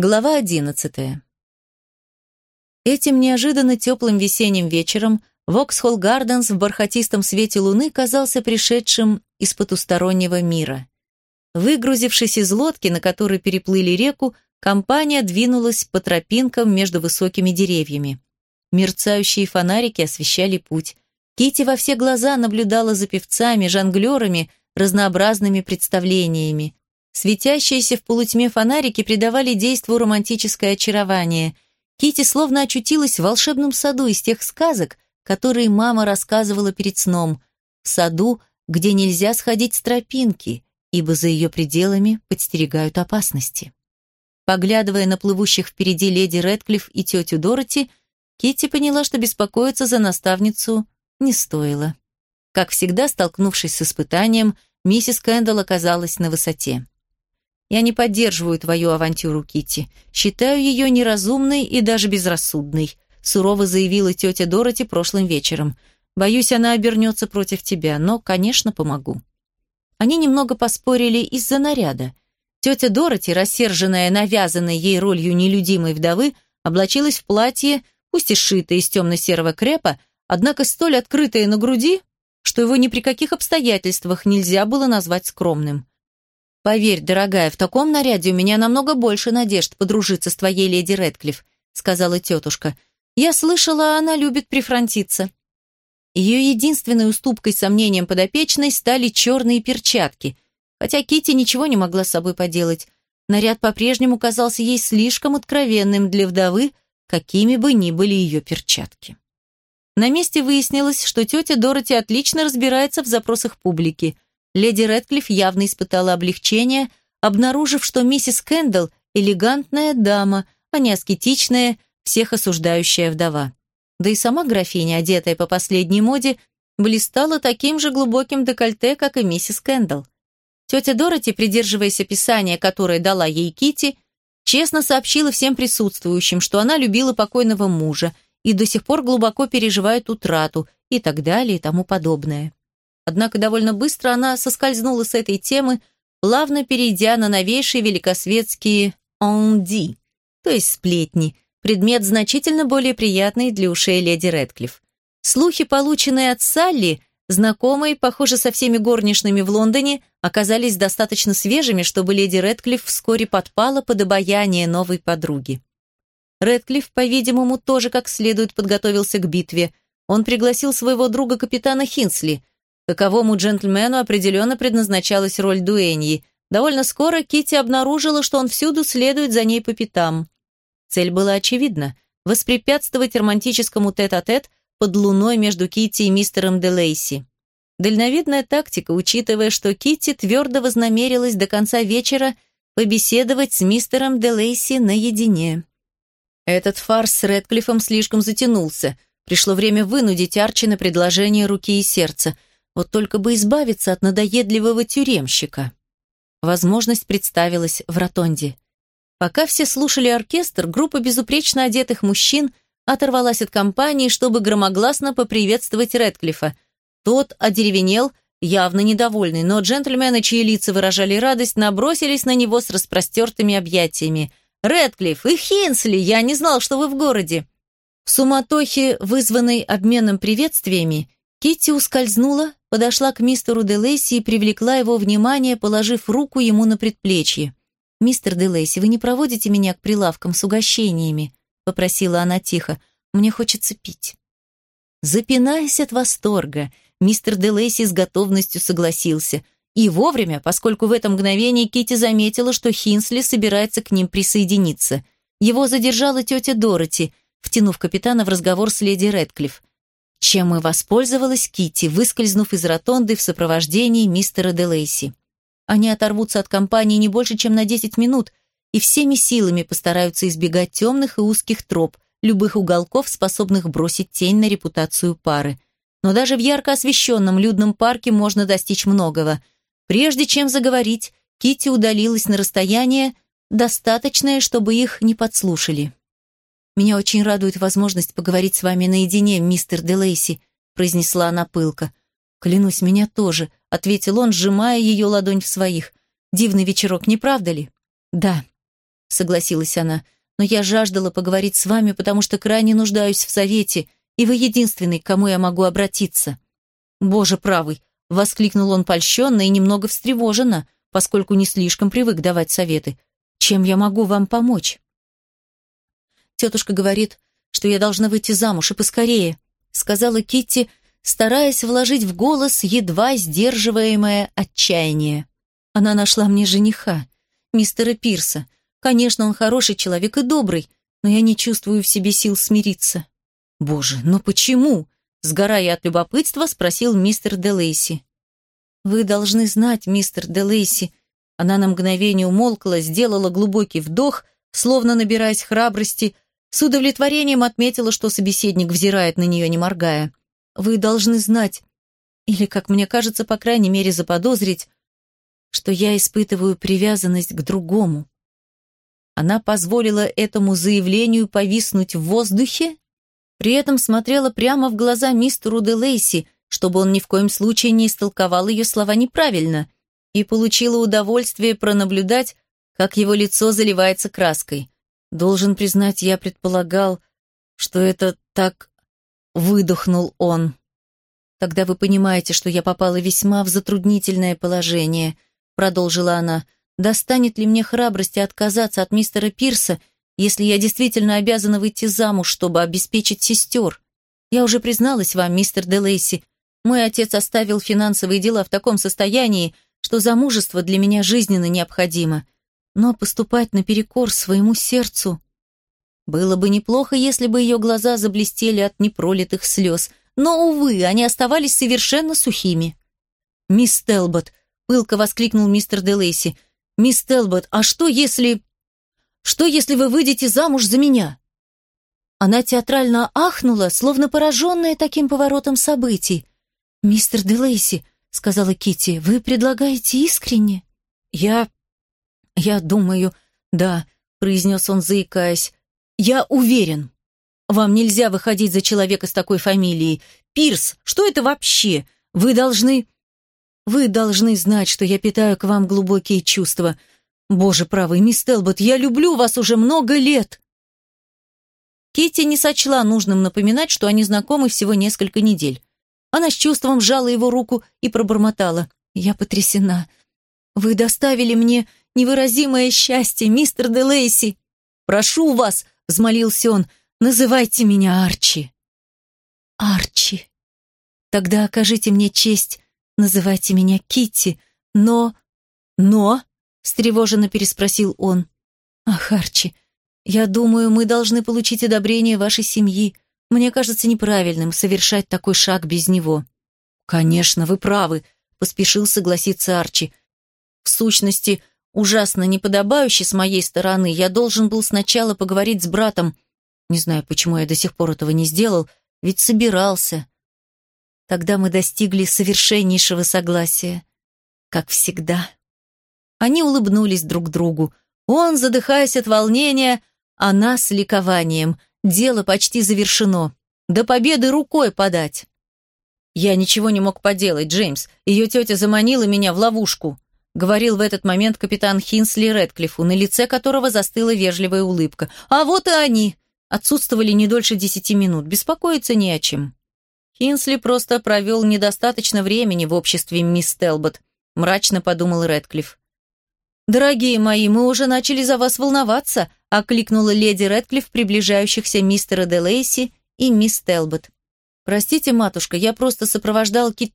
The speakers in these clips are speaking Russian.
Глава одиннадцатая. Этим неожиданно теплым весенним вечером Воксхолл Гарденс в бархатистом свете луны казался пришедшим из потустороннего мира. Выгрузившись из лодки, на которой переплыли реку, компания двинулась по тропинкам между высокими деревьями. Мерцающие фонарики освещали путь. Кити во все глаза наблюдала за певцами, жонглерами, разнообразными представлениями. Светящиеся в полутьме фонарики придавали действу романтическое очарование. Кити словно очутилась в волшебном саду из тех сказок, которые мама рассказывала перед сном. В саду, где нельзя сходить с тропинки, ибо за ее пределами подстерегают опасности. Поглядывая на плывущих впереди леди Рэдклифф и тетю Дороти, Кити поняла, что беспокоиться за наставницу не стоило. Как всегда, столкнувшись с испытанием, миссис Кэндалл оказалась на высоте. Я не поддерживаю твою авантюру, Кити. Считаю ее неразумной и даже безрассудной», сурово заявила тетя Дороти прошлым вечером. «Боюсь, она обернется против тебя, но, конечно, помогу». Они немного поспорили из-за наряда. Тетя Дороти, рассерженная навязанной ей ролью нелюдимой вдовы, облачилась в платье, пусть и сшитое из темно-серого крепа, однако столь открытое на груди, что его ни при каких обстоятельствах нельзя было назвать скромным. «Поверь, дорогая, в таком наряде у меня намного больше надежд подружиться с твоей леди Рэдклифф», сказала тетушка. «Я слышала, она любит прифронтиться». Ее единственной уступкой сомнением подопечной стали черные перчатки, хотя Кити ничего не могла с собой поделать. Наряд по-прежнему казался ей слишком откровенным для вдовы, какими бы ни были ее перчатки. На месте выяснилось, что тетя Дороти отлично разбирается в запросах публики – Леди Рэдклифф явно испытала облегчение, обнаружив, что миссис Кэндалл – элегантная дама, а не аскетичная, всех осуждающая вдова. Да и сама графиня, одетая по последней моде, блистала таким же глубоким декольте, как и миссис Кэндалл. Тетя Дороти, придерживаясь описания, которое дала ей Кити, честно сообщила всем присутствующим, что она любила покойного мужа и до сих пор глубоко переживает утрату и так далее и тому подобное. Однако довольно быстро она соскользнула с этой темы, плавно перейдя на новейшие великосветские «онди», то есть сплетни, предмет значительно более приятный для ушей леди Рэдклифф. Слухи, полученные от Салли, знакомой, похоже, со всеми горничными в Лондоне, оказались достаточно свежими, чтобы леди Рэдклифф вскоре подпала под обаяние новой подруги. Рэдклифф, по-видимому, тоже как следует подготовился к битве. Он пригласил своего друга капитана Хинсли – Таковому джентльмену определенно предназначалась роль дуэньи. Довольно скоро Кити обнаружила, что он всюду следует за ней по пятам. Цель была очевидна – воспрепятствовать романтическому тет-а-тет -тет под луной между Кити и мистером Делейси. Дальновидная тактика, учитывая, что Кити твердо вознамерилась до конца вечера побеседовать с мистером Делейси наедине. Этот фарс с Рэдклиффом слишком затянулся. Пришло время вынудить Арчи на предложение руки и сердца – вот только бы избавиться от надоедливого тюремщика. Возможность представилась в ротонде. Пока все слушали оркестр, группа безупречно одетых мужчин оторвалась от компании, чтобы громогласно поприветствовать Рэдклиффа. Тот одеревенел, явно недовольный, но джентльмены, чьи лица выражали радость, набросились на него с распростертыми объятиями. «Рэдклифф и Хинсли, я не знал, что вы в городе!» В суматохе, вызванной обменом приветствиями, Китти ускользнула, подошла к мистеру Делейси и привлекла его внимание, положив руку ему на предплечье. «Мистер Делейси, вы не проводите меня к прилавкам с угощениями?» — попросила она тихо. «Мне хочется пить». Запинаясь от восторга, мистер Делейси с готовностью согласился. И вовремя, поскольку в это мгновение Кити заметила, что Хинсли собирается к ним присоединиться. Его задержала тетя Дороти, втянув капитана в разговор с леди Рэдклифф чем и воспользовалась Кити, выскользнув из ротонды в сопровождении мистера Делейси. Они оторвутся от компании не больше, чем на 10 минут, и всеми силами постараются избегать темных и узких троп, любых уголков, способных бросить тень на репутацию пары. Но даже в ярко освещенном людном парке можно достичь многого. Прежде чем заговорить, Кити удалилась на расстояние, достаточное, чтобы их не подслушали. «Меня очень радует возможность поговорить с вами наедине, мистер Делейси», произнесла она пылко. «Клянусь, меня тоже», — ответил он, сжимая ее ладонь в своих. «Дивный вечерок, не правда ли?» «Да». согласилась она. «Но я жаждала поговорить с вами, потому что крайне нуждаюсь в совете, и вы единственный, к кому я могу обратиться». «Боже правый!» — воскликнул он польщенно и немного встревоженно, поскольку не слишком привык давать советы. «Чем я могу вам помочь?» «Тетушка говорит, что я должна выйти замуж, и поскорее», — сказала Китти, стараясь вложить в голос едва сдерживаемое отчаяние. Она нашла мне жениха, мистера Пирса. Конечно, он хороший человек и добрый, но я не чувствую в себе сил смириться. Боже, но почему? Сгорая от любопытства, спросил мистер Делейси. Вы должны знать, мистер Делейси. Она на мгновение умолкла, сделала глубокий вдох, словно набираясь храбрости, с удовлетворением отметила, что собеседник взирает на нее, не моргая. Вы должны знать, или, как мне кажется, по крайней мере, заподозрить, что я испытываю привязанность к другому. Она позволила этому заявлению повиснуть в воздухе, при этом смотрела прямо в глаза мистеру де Лейси, чтобы он ни в коем случае не истолковал ее слова неправильно, и получила удовольствие пронаблюдать, как его лицо заливается краской. Должен признать, я предполагал, что это так выдохнул он. Тогда вы понимаете, что я попала весьма в затруднительное положение, продолжила она. Достанет ли мне храбрости отказаться от мистера Пирса, если я действительно обязана выйти замуж, чтобы обеспечить сестер? Я уже призналась вам, мистер Делейси, мой отец оставил финансовые дела в таком состоянии, что замужество для меня жизненно необходимо. Но поступать наперекор своему сердцу... Было бы неплохо, если бы ее глаза заблестели от непролитых слез, но, увы, они оставались совершенно сухими. «Мисс Телбот!» — пылко воскликнул мистер Делейси. «Мисс Телбот, а что если... Что если вы выйдете замуж за меня?» Она театрально ахнула, словно пораженная таким поворотом событий. «Мистер Делейси», — сказала Кити, — «вы предлагаете искренне?» «Я... я думаю, да», — произнес он, заикаясь. «Я уверен. Вам нельзя выходить за человека с такой фамилией. Пирс, что это вообще? Вы должны...» «Вы должны знать, что я питаю к вам глубокие чувства. Боже правый, мисс Телбот, я люблю вас уже много лет!» Кити не сочла нужным напоминать, что они знакомы всего несколько недель. Она с чувством сжала его руку и пробормотала. «Я потрясена. Вы доставили мне невыразимое счастье, мистер де Лейси. Прошу вас, — взмолился он, — называйте меня Арчи. Арчи. Тогда окажите мне честь, называйте меня Китти, но... Но? — встревоженно переспросил он. Ах, Арчи, я думаю, мы должны получить одобрение вашей семьи, — мне кажется неправильным совершать такой шаг без него. Конечно, вы правы, поспешил согласиться Арчи. В сущности, ужасно неподобающе с моей стороны. Я должен был сначала поговорить с братом. Не знаю, почему я до сих пор этого не сделал, ведь собирался. Тогда мы достигли совершеннейшего согласия, как всегда. Они улыбнулись друг другу. Он, задыхаясь от волнения, она с ликованием. Дело почти завершено. До победы рукой подать. Я ничего не мог поделать, Джеймс. Ее тетя заманила меня в ловушку. Говорил в этот момент капитан Хинсли Редклиффу, на лице которого застыла вежливая улыбка. А вот и они. Отсутствовали не дольше десяти минут. Беспокоиться не о чем. Хинсли просто провел недостаточно времени в обществе мисс Телбот, мрачно подумал Редклифф. «Дорогие мои, мы уже начали за вас волноваться», окликнула леди Рэдклифф приближающихся мистера де Лейси и мисс Телбот. «Простите, матушка, я просто сопровождал Кит...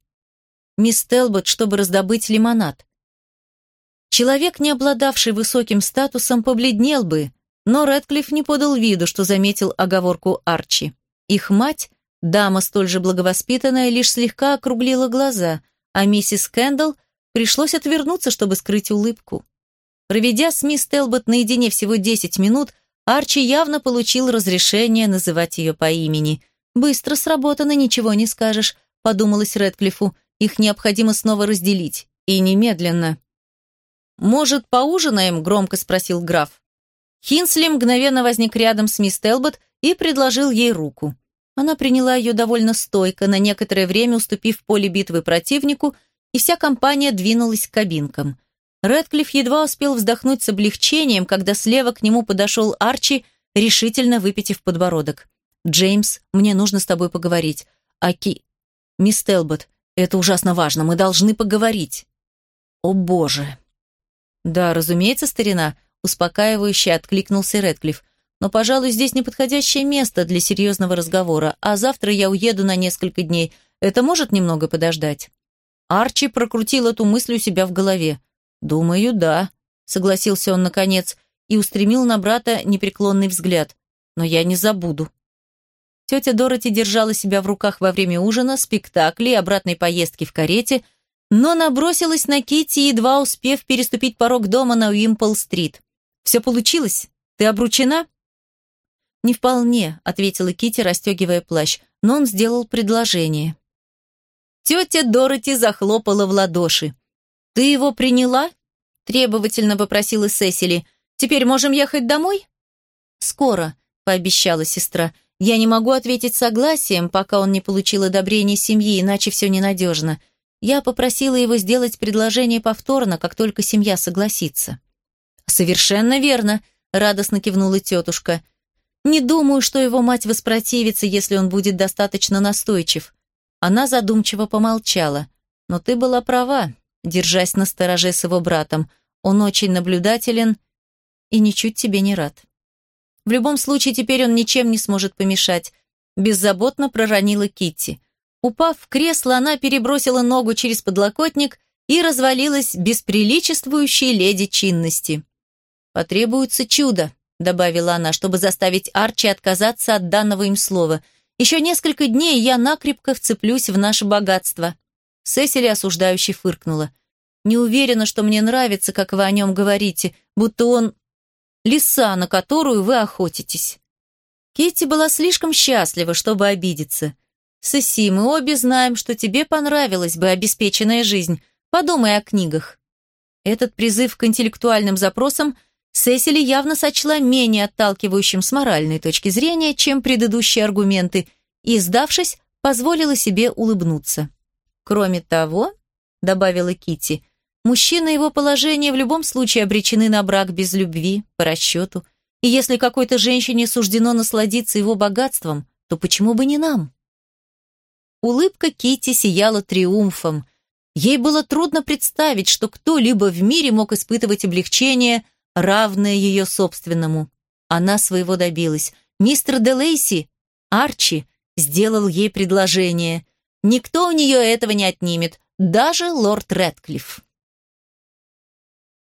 мисс Телбот, чтобы раздобыть лимонад». Человек, не обладавший высоким статусом, побледнел бы, но Рэдклифф не подал виду, что заметил оговорку Арчи. Их мать, дама столь же благовоспитанная, лишь слегка округлила глаза, а миссис Кэндалл пришлось отвернуться, чтобы скрыть улыбку. Проведя с мисс Телбот наедине всего 10 минут, Арчи явно получил разрешение называть ее по имени. «Быстро сработано, ничего не скажешь», — подумалось Рэдклиффу. «Их необходимо снова разделить. И немедленно». «Может, поужинаем?» — громко спросил граф. Хинсли мгновенно возник рядом с мисс Телбот и предложил ей руку. Она приняла ее довольно стойко, на некоторое время уступив поле битвы противнику, и вся компания двинулась к кабинкам. Рэдклифф едва успел вздохнуть с облегчением, когда слева к нему подошел Арчи, решительно выпитив подбородок. «Джеймс, мне нужно с тобой поговорить. Аки... Мисс Телбот, это ужасно важно, мы должны поговорить». «О боже!» «Да, разумеется, старина», — успокаивающе откликнулся Рэдклифф. «Но, пожалуй, здесь неподходящее место для серьезного разговора, а завтра я уеду на несколько дней. Это может немного подождать?» Арчи прокрутил эту мысль у себя в голове. «Думаю, да», — согласился он наконец и устремил на брата непреклонный взгляд. «Но я не забуду». Тетя Дороти держала себя в руках во время ужина, спектаклей, обратной поездки в карете, но набросилась на Кити, едва успев переступить порог дома на Уимпл-стрит. «Все получилось? Ты обручена?» «Не вполне», — ответила Кити, расстегивая плащ, но он сделал предложение. Тетя Дороти захлопала в ладоши. «Ты его приняла?» – требовательно попросила Сесили. «Теперь можем ехать домой?» «Скоро», – пообещала сестра. «Я не могу ответить согласием, пока он не получил одобрение семьи, иначе все ненадежно. Я попросила его сделать предложение повторно, как только семья согласится». «Совершенно верно», – радостно кивнула тетушка. «Не думаю, что его мать воспротивится, если он будет достаточно настойчив». Она задумчиво помолчала. «Но ты была права держась на стороже с его братом. Он очень наблюдателен и ничуть тебе не рад. В любом случае, теперь он ничем не сможет помешать. Беззаботно проронила Китти. Упав в кресло, она перебросила ногу через подлокотник и развалилась без приличествующей леди чинности. «Потребуется чудо», — добавила она, чтобы заставить Арчи отказаться от данного им слова. «Еще несколько дней, я накрепко вцеплюсь в наше богатство». Сесили осуждающе фыркнула. «Не уверена, что мне нравится, как вы о нем говорите, будто он лиса, на которую вы охотитесь». Китти была слишком счастлива, чтобы обидеться. «Сеси, мы обе знаем, что тебе понравилась бы обеспеченная жизнь. Подумай о книгах». Этот призыв к интеллектуальным запросам Сесили явно сочла менее отталкивающим с моральной точки зрения, чем предыдущие аргументы, и, сдавшись, позволила себе улыбнуться. Кроме того, добавила Кити, мужчина его положение в любом случае обречены на брак без любви, по расчету. И если какой-то женщине суждено насладиться его богатством, то почему бы не нам? Улыбка Кити сияла триумфом. Ей было трудно представить, что кто-либо в мире мог испытывать облегчение, равное ее собственному. Она своего добилась. Мистер Делейси, Арчи, сделал ей предложение – Никто у нее этого не отнимет, даже лорд Рэдклифф.